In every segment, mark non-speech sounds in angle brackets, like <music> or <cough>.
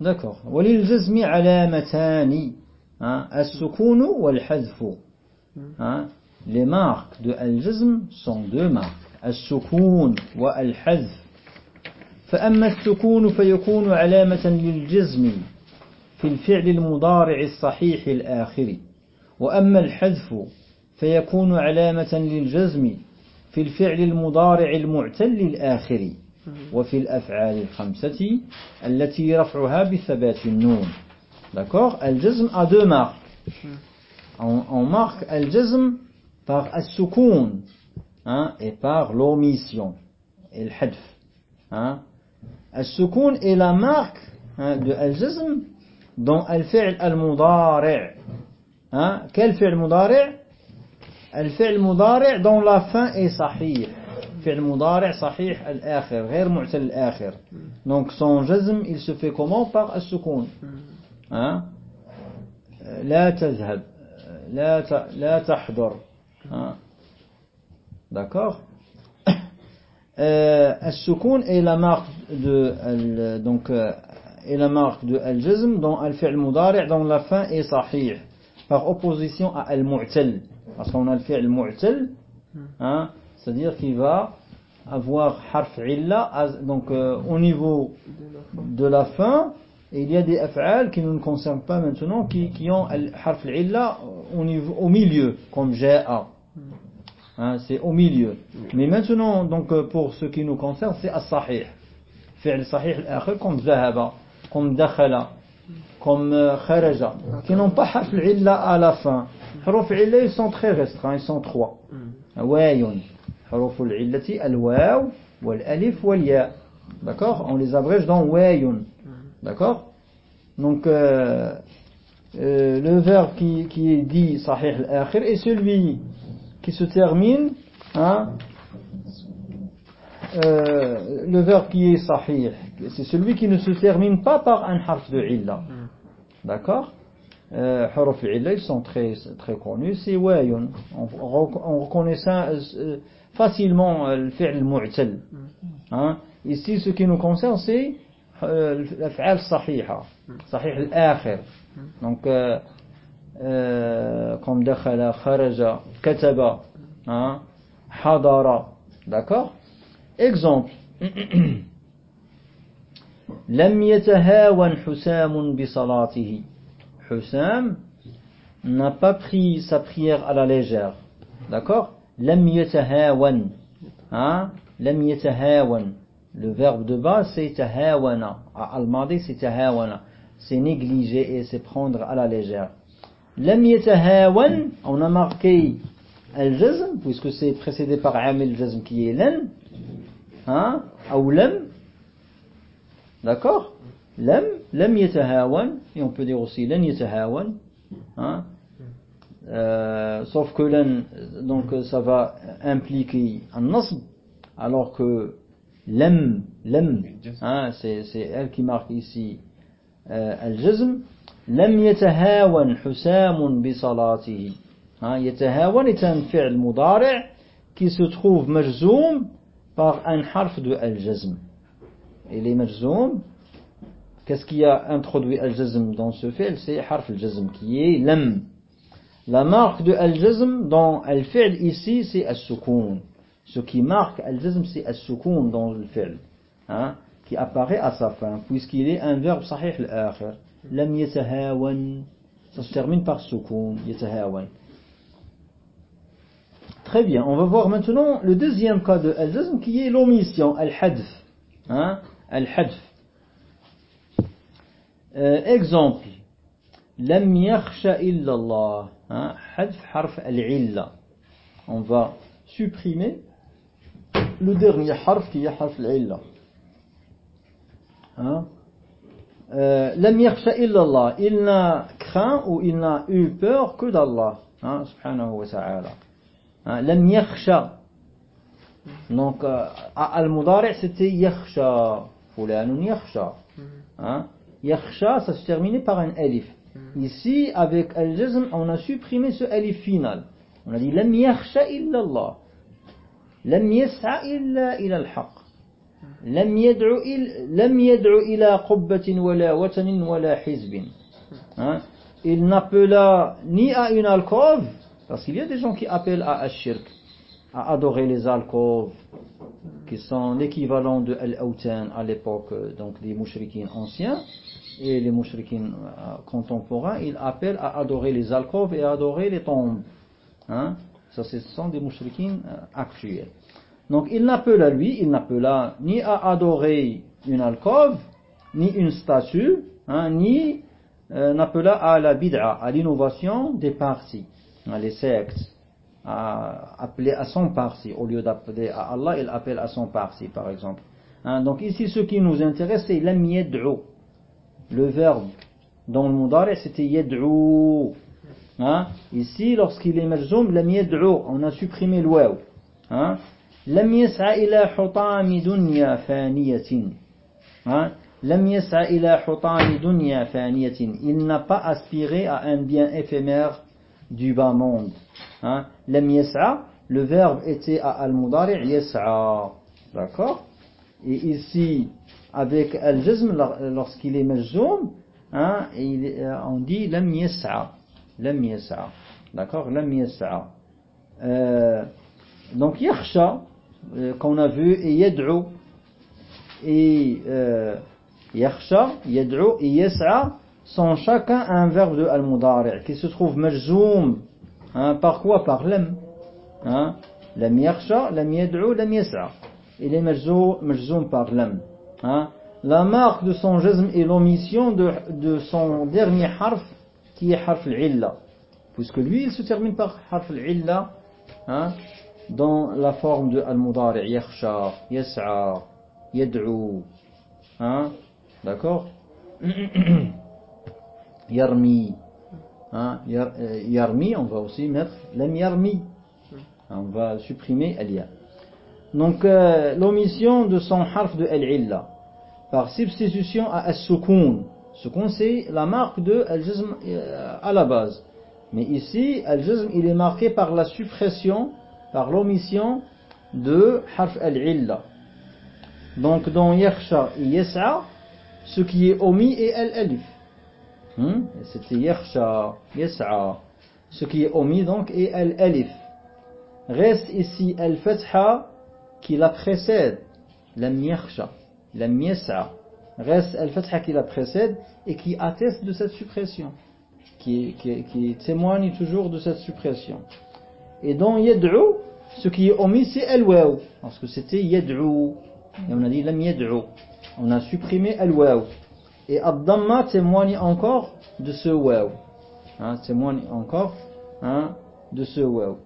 D'accord. وللجزم علامتان السكون والحذف Les marques de al-jazm sont deux السكون والحذف. فأما السكون فيكون علامة للجزم في الفعل المضارع الصحيح الآخر. وأما الحذف فيكون علامة للجزم في الفعل المضارع المعتل الآخر. وفي الأفعال الخمسة التي رفعها بثبات النون D'accord Al-Jazm a deux marques. On, on marque Al-Jazm par Al-Sukoun hein, et par l'omission et le Hadf. Hein. Al-Sukoun est la marque hein, de Al-Jazm dans Al-Fi'l Al-Mudari' hein. Quel fi'l Mudari' Al-Fi'l Mudari' dont la fin est sahih. فعل مضارع صحيح الآخر غير معتل الآخر donc son jazm il se fait comment par السكون ها لا تذهب لا لا تحضر ها d'accord السكون est la marque de donc est la marque de al-jazm dans al-fi'l mudari' dont la fin est sahih par opposition à al-mu'tal parce qu'on a le fi'l mu'tal hein c'est-à-dire qu'il va avoir harf illa donc euh, au niveau de la fin et il y a des af'al qui ne nous concernent pas maintenant qui, qui ont harf illa au niveau au milieu comme ja'a hein, c'est au milieu. Mais maintenant donc euh, pour ce qui nous concerne c'est as-sahih fi'l sahih al-akhir comme zahaba comme dakhala comme euh, kharaja qui n'ont pas harf illa à la fin. Harf illa ils sont très restreints ils sont trois. Wayun حروف العلة الواو والالif والياء d'accord on les abrège dans wayun d'accord donc euh, euh, le verbe qui, qui est dit sahih al-akhir est celui qui se termine hein, euh, le verbe qui est sahih c'est celui qui ne se termine pas par un harf de illa d'accord euh, حروف العلة ils sont très, très connus c'est wayun on, on reconnaît ça euh, facilement euh, le fi'l mu'tal. Hein? Ici, ce qui nous concerne, c'est euh, l'af'al sahiha, sahih al-akhir. Donc, euh, euh, comme dakhala, kharaja, kataba, hein? hadara. D'accord Exemple. لم يتهاون حسام بصلاته Hussam n'a pas pris sa prière à la légère. D'accord لم يتهاون. ها؟ لم يتهاون. لو فيرب دو باز سي تهاون. الماضي سي تهاون. سي نيجليجي اي سي بروندر على ليجير لم يتهاون اون ماركي الجزم بويسكو سي précédé par عامل الجزم كي لن ها؟ أو لم. داكور لم. لم يتهاون. اي اون بو دير اوسي لن يتهاون. ها؟ Euh, sauf que l'un, donc ça va impliquer un nasb, alors que l'em, l'em, hein, c'est, c'est elle qui marque ici euh, al-jazm. لم يتهاون حسام بصلاته hein, يتهاون est un fi'l mudari' qui se trouve majzoum par un harf de al-jazm. Et les majzoum, qu'est-ce qui a introduit al-jazm dans ce fi'l C'est harf al-jazm qui est lam. La marque de al-jazm dans al-fi'l ici, c'est al-sukoun. Ce qui marque al-jazm, c'est al-sukoun dans le fi'l, hein, qui apparaît à sa fin, puisqu'il est un verbe sahih al-akhir. Lam. Ça se termine par sukoun. Très bien, on va voir maintenant le deuxième cas de al-jazm qui est l'omission, al-hadf. Hein, al-hadf. Euh, exemple. Lam yakhsha illallah. Hadf harf al-illa. On va supprimer le dernier harf qui est harf al-illa. Hein? Euh, Lam yakhsha illallah. Il n'a craint ou il n'a eu peur que d'Allah. Hein? Subhanahu wa ta'ala. Hein? Lam yakhsha. Donc, euh, al-mudari' c'était yakhsha. Fulanun yakhsha. Hein? Yakhsha, ça se terminait par un alif. Ici, avec al-jazm, on a supprimé ce alif final. On a dit lam yakhsha illa Allah. Lam yas'a illa ila al-haq. لم يدعو لم يدعو إلى قبة ولا وطن ولا حزب hein? il n'appela ni à une alcôve parce qu'il y a des gens qui appellent à Ashirk à adorer les alcôves qui sont l'équivalent de Al-Awtan à l'époque donc des mouchriquins anciens. Et les mouchriquins contemporains ils appellent à adorer les alcôves et à adorer les tombes hein? ça ce sont des mouchriquins actuels. Donc il n'appela lui, il n'appela ni à adorer une alcôve, ni une statue, hein, ni euh, à la bid'a, à l'innovation des partis, hein, les sectes, à appeler à son parti au lieu d'appeler à Allah, il appelle à son parti, par exemple. Hein, donc ici, ce qui nous intéresse, c'est lam le verbe. Dans le mudari, c'était yad'u. Hein, ici, lorsqu'il est majzoum, lam on a supprimé l'ouaw. Hein? Lam yas'a ila hutami dunya faniyatin. Hein, lam yas'a ila hutami dunya faniyatin. Il n'a pas aspiré à un bien éphémère du bas monde. Hein? Le verbe était à al-mudari' yas'a. D'accord? Et ici, avec al-jazm, lorsqu'il est majzoum, hein, euh, on dit lam yas'a. Lam yas'a. D'accord? Lam yas'a. Euh, donc, yakhsha, euh, qu'on a vu, et yad'u. Et euh, yakhsha, et sont chacun un verbe de al-mudari' qui se trouve majzoum. Hein, par quoi Par lam. Hein, lam yakhsha, lam yad'u, lam. Il est majzoum par lam. Hein. La marque de son jazm est l'omission de, son dernier harf qui est harf al-illa. Puisque lui, il se termine par harf al-illa. Hein, dans la forme de al-mudari' yakhsha, yas'a, yad'u. D'accord? <clears throat> Yarmi. Hein? Euh, yarmi, on va aussi mettre lam yarmi. On va supprimer al-ya. Donc euh, l'omission de son harf de al-illa par substitution à as-sukun. Sukun c'est la marque de al-jazm euh, à la base. Mais ici, al-jazm il est marqué par la suppression par l'omission de harf al-illa. Donc dans yakhsha et yas'a, ce qui est omis est al-alif. Hmm? C'était yakhsha, yas'a. Ce qui est omis donc est al-alif. Reste ici al-fatha qui la précède. Lam yakhsha, lam yas'a. Reste al-fatha qui la précède et qui atteste de cette suppression. Qui témoigne toujours de cette suppression. Et dans yad'u, ce qui est omis c'est al-waw. Parce que c'était yad'u. Et on a dit lam yad'u. On a supprimé al-waw. Et ad-damma témoigne encore de ce waw. Hein, témoigne encore hein, de ce waw.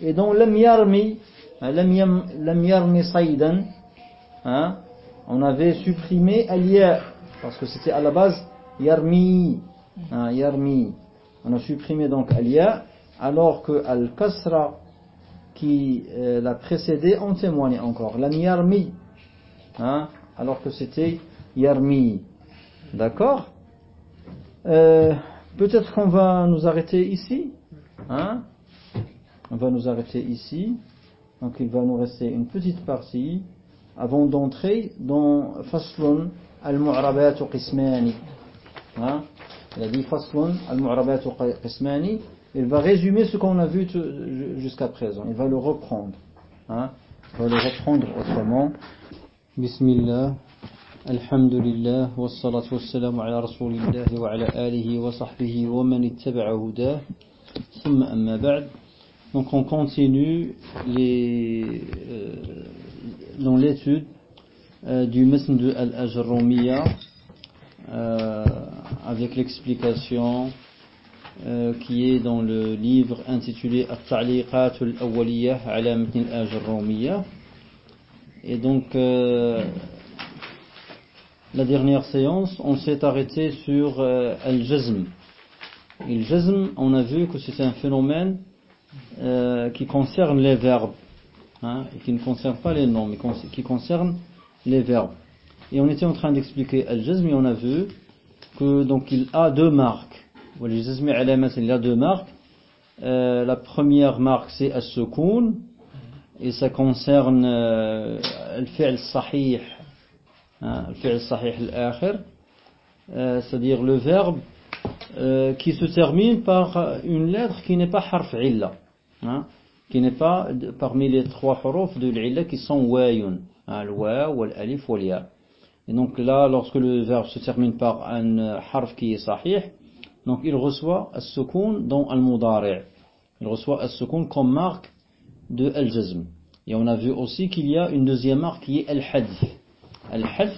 Et donc lam yarmi, hein, lam yarmi saydan, hein, on avait supprimé al-ya. Parce que c'était à la base yarmi. Yarmi. On a supprimé donc al-ya. Alors que al-kasra qui euh, l'a précédé en témoigne encore. La yarmi, hein, alors que c'était yarmi. D'accord euh, Peut-être qu'on va nous arrêter ici. Hein On va nous arrêter ici. Donc il va nous rester une petite partie avant d'entrer dans Faslun al-Mu'rabat qismani. Hein Il a dit Faslun al-Mu'rabat qismani. il va résumer ce qu'on a vu jusqu'à présent. Il va le reprendre. Hein? Il va le reprendre autrement. Bismillah. الحمد لله والصلاة والسلام على رسول الله وعلى آله وصحبه ومن اتبع هداه ثم أما بعد Donc on continue les, euh, dans l'étude euh, du Mesn de Al-Ajrumiyya euh, avec l'explication Euh, qui est dans le livre intitulé At-Ta'liqat al-Awwaliyah ala Matn al Et donc, euh, la dernière séance, on s'est arrêté sur euh, Al-Jazm. Et le Jazm, on a vu que c'est un phénomène qui concerne les verbes, hein, et qui ne concerne pas les noms, mais qui concerne les verbes. Et on était en train d'expliquer Al-Jazm et on a vu que donc il a deux marques. Il a deux marques. Euh, la première marque c'est As-Sukoun et ça concerne euh, le fi'l sahih fi'l sahih al-akhir, euh, c'est-à-dire le verbe euh, qui se termine par une lettre qui n'est pas harf illa, hein, qui n'est pas parmi les trois huruf de l'illa qui sont wayun, hein, wa, ou l'alif, ou ya. Et donc là, lorsque le verbe se termine par un harf qui est sahih, donc il reçoit al-sukun dans al-mudari'. Il reçoit al-sukun comme marque de al-jazm. Et on a vu aussi qu'il y a une deuxième marque qui est al-hadf. Al-hadf,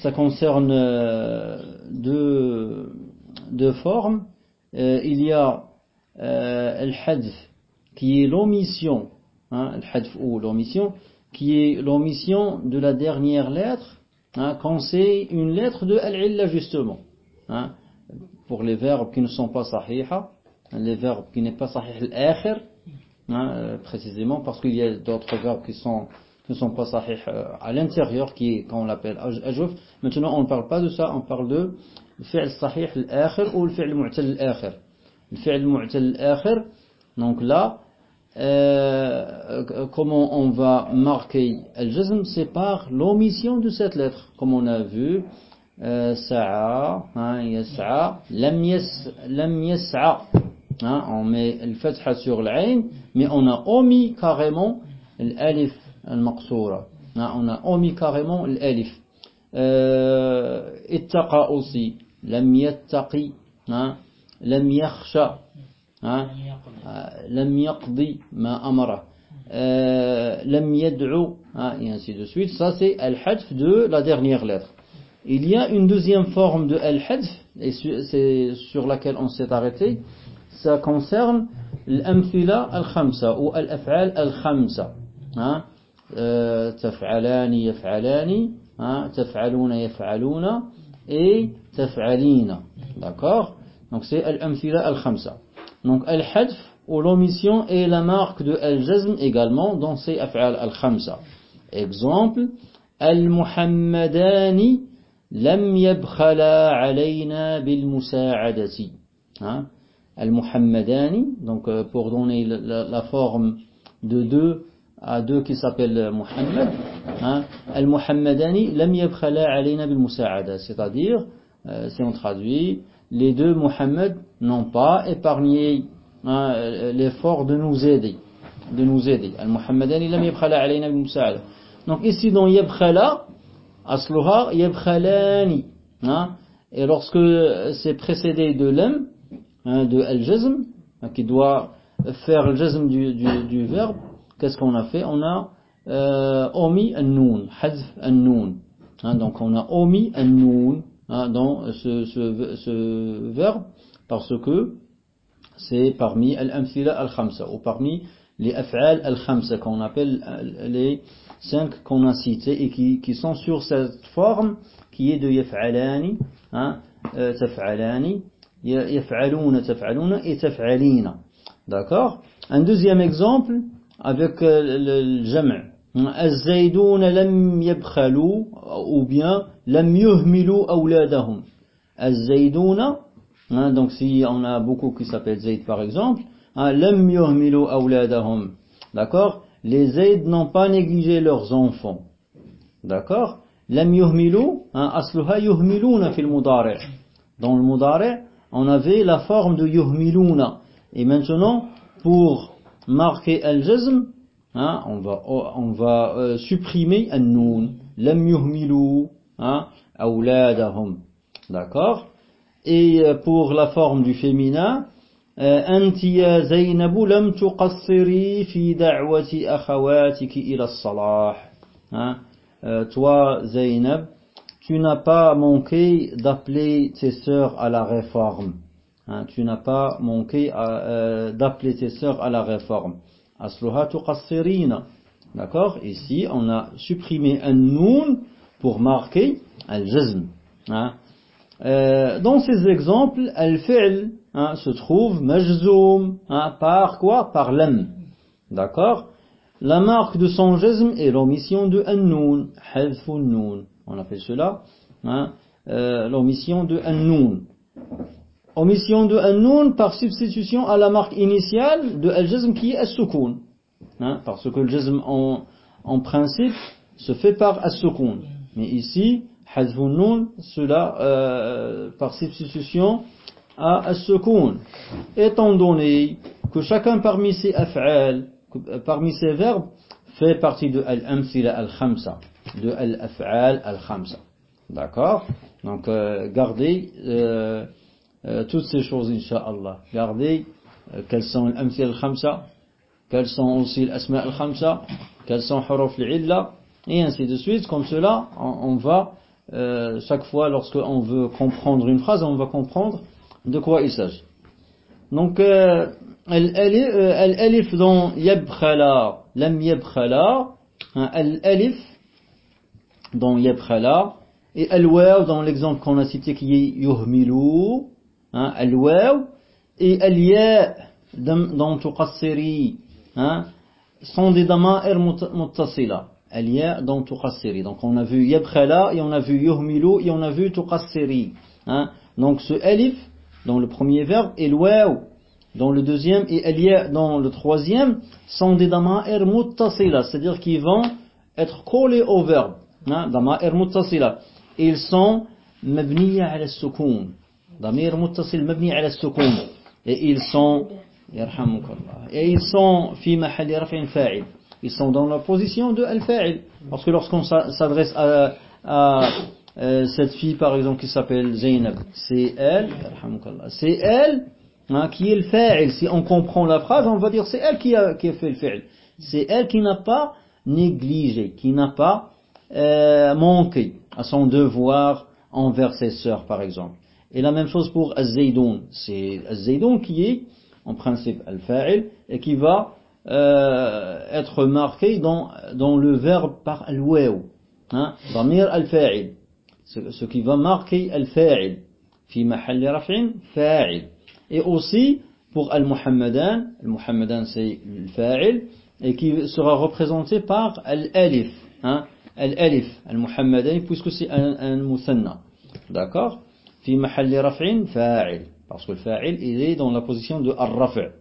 ça concerne euh, deux, deux formes. Euh, il y a euh, al-hadf qui est l'omission, hein, al-hadf ou l'omission, qui est l'omission de la dernière lettre hein, quand c'est une lettre de al-illa justement. Hein, pour les verbes qui ne sont pas sahiha, les verbes qui n'est pas sahih al-akhir, hein, euh, précisément parce qu'il y a d'autres verbes qui sont ne sont pas sahih euh, à l'intérieur, qui quand on l'appelle ajuf. Maintenant, on ne parle pas de ça, on parle de fi'l sahih al-akhir ou le fi'l mu'tal al-akhir. Le fi'l mu'tal al-akhir, donc là, euh, comment on va marquer al-jazm, c'est par l'omission de cette lettre, comme on a vu, sa'a, hein, yas'a, lam yas'a, hein, on met le fatha sur l'ain, mais on a omis carrément l'alif al-maqsoura. On a omis carrément l'alif. Euh, ittaqa aussi, lam yattaqi, lam yakhsha, lam yaqdi ma amara. Lam yad'u, et ainsi de suite. Ça c'est al-hadf de la dernière lettre. Il y a une deuxième forme de al-hadf, et c'est sur laquelle on s'est arrêté, ça concerne l'amthila al-khamsa ou al-af'al al-khamsa. Hein? Taf'alani yaf'alani, hein? yaf'aluna et taf'alina. D'accord Donc c'est al-amthila al-khamsa. Donc al-hadf ou l'omission est la marque de al-jazm également dans ces al-khamsa. Exemple, al-muhammadani alayna bil musa'adati. Hein? Al-Muhammadani, donc euh, pour donner la, forme de deux à deux qui s'appellent Muhammad, hein, Al-Muhammadani lam yabkhala bil musa'ada, c'est-à-dire, euh, si on traduit, les deux Muhammad n'ont pas épargné hein, l'effort de nous aider, de nous aider. Al-Muhammadani lam yabkhala bil musa'ada. Donc ici dans yabkhala, asluha yabkhalani, hein, et lorsque c'est précédé de lam, de al-jazm, qui doit faire le jazm du, du, du verbe, qu'est-ce qu'on a fait? On a euh, omis un-noun, hadf un-noun. Hein, donc on a omis un-noun hein, dans ce, ce, ce, verbe parce que c'est parmi al-amthila al-khamsa ou parmi les af'al al-khamsa qu'on appelle euh, les cinq qu'on a cités et qui, qui sont sur cette forme qui est de yaf'alani, hein, euh, taf'alani, yaf'aluna, et taf'alina. D'accord? Un deuxième exemple avec euh, le jam' الزيدون لم يبخلوا ou bien لم يهملوا أولادهم الزيدون hein, donc si on a beaucoup qui s'appellent Zayd par exemple hein, لم يهملوا أولادهم d'accord les Zayd n'ont pas négligé leurs enfants d'accord لم يهملوا hein, أصلها يهملون في المضارع dans le mudari' on avait la forme de yuhmiluna. Et maintenant, pour marquer al-jazm, hein, on va, on va euh, supprimer al-nun. Lam yuhmilu hein, awladahum. D'accord? Et euh, pour la forme du féminin, euh, anti ya Zaynabu lam tuqassiri fi da'wati akhawatiki ila salah. Hein, euh, toi, Zainab, tu n'as pas manqué d'appeler tes sœurs à la réforme. Hein, tu n'as pas manqué euh, d'appeler tes sœurs à la réforme. Asluha tuqassirina. D'accord? Ici, on a supprimé un noun pour marquer al-jazm. Hein. Euh, dans ces exemples, al-fi'l hein, se trouve majzoum par quoi? Par l'am. D'accord? La marque de son jazm est l'omission de un-noun, hadfun noun. On appelle cela euh, l'omission de un Omission de un par substitution à la marque initiale de al-jazm qui est as-sukun. Hein, parce que le jazm en, en, principe se fait par as-sukun. Mais ici, hadfun nun, cela euh, par substitution à as-sukun. Étant donné que chacun parmi ces af'al, parmi ces verbes, fait partie de al-amthila al-khamsa, de al-af'al al-khamsa. D'accord? Donc, euh, gardez euh, euh, toutes ces choses, Inch'Allah. Regardez euh, quelles sont les amthil al-khamsa, quelles sont aussi les asma al-khamsa, quelles sont les l'illa, et ainsi de suite. Comme cela, on, va, euh, chaque fois lorsqu'on veut comprendre une phrase, on va comprendre de quoi il s'agit. Donc, euh, al-alif euh, dans yabkhala, lam yabkhala, hein, al-alif dans yabkhala, et al-waw dans l'exemple qu'on a cité qui est yuhmilu, hein, al-waw et al-ya dans tuqassiri hein, sont des dama'ir er muttasila. Dans tuqassiri. Donc on a vu yabkhala et on a vu yuhmilu et on a vu tuqassiri hein. donc ce alif dans le premier verbe et l'waw dans le deuxième et al-ya dans le troisième sont des dama'ir er muttasila. C'est-à-dire qu'ils vont être collés au verbe hein, dama'ir er muttasila. Ils sont mabniya ala sukoun Damir mabni. Et ils sont et ils sont raf'in. Ils sont dans la position de al-fa'il. Parce que lorsqu'on s'adresse à, euh, cette fille par exemple qui s'appelle Zainab, c'est elle, c'est elle hein, qui est le fa'il. Si on comprend la phrase, on va dire c'est elle qui a, qui a fait le fa'il. C'est elle qui n'a pas négligé, qui n'a pas euh, manqué à son devoir envers ses sœurs, par exemple. Et la même chose pour Az-Zaydoun. C'est Az-Zaydoun qui est, en principe, al-fa'il, et qui va euh, être marqué dans, dans le verbe par al-waw. Hein, damir al-fa'il. Ce qui va marquer al-fa'il. Fi mahalli raf'in fa'il. Et aussi pour Al-Muhammadan, Al-Muhammadan c'est le fa'il, et qui sera représenté par Al-Alif. Hein? Al-Alif, Al-Muhammadan, puisque c'est un, un. D'accord? Fi mahalli raf'in fa'il. Parce que le fa'il, il est dans la position de Ar-Raf'.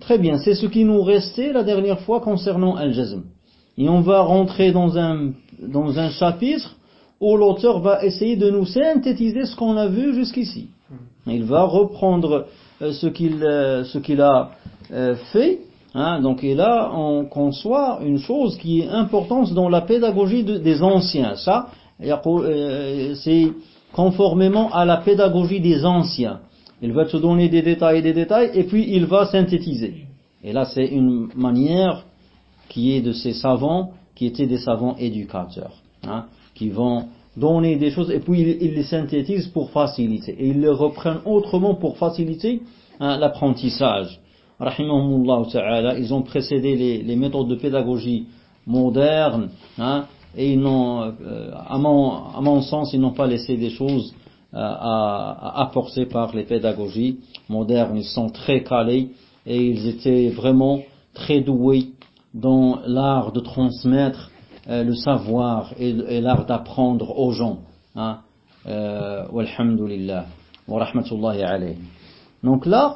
Très bien, c'est ce qui nous restait la dernière fois concernant Al-Jazm. Et on va rentrer dans un, dans un chapitre où l'auteur va essayer de nous synthétiser ce qu'on a vu jusqu'ici. Il va reprendre euh, ce qu'il euh, ce qu'il a euh, fait. Hein, donc et là, on conçoit une chose qui est importante dans la pédagogie de, des anciens. Ça, c'est conformément à la pédagogie des anciens. Il va te donner des détails et des détails, et puis il va synthétiser. Et là, c'est une manière qui est de ces savants, qui étaient des savants éducateurs, hein, qui vont donner des choses et puis ils, les synthétisent pour faciliter. Et ils les reprennent autrement pour faciliter hein, l'apprentissage. ils ont précédé les, les, méthodes de pédagogie modernes hein, et ils n'ont, euh, à, mon, à, mon, sens, ils n'ont pas laissé des choses euh, à, à apporter par les pédagogies modernes. Ils sont très calés et ils étaient vraiment très doués dans l'art de transmettre euh, le savoir et, l'art d'apprendre aux gens. Hein. Euh, walhamdulillah. Wa rahmatullahi alayhi. Donc là,